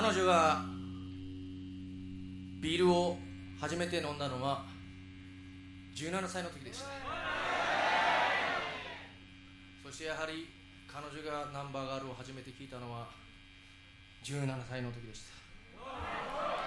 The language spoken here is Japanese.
彼女がビールを初めて飲んだのは17歳の時でした。そしてやはり彼女がナンバーガールを初めて聞いたのは17歳の時でした。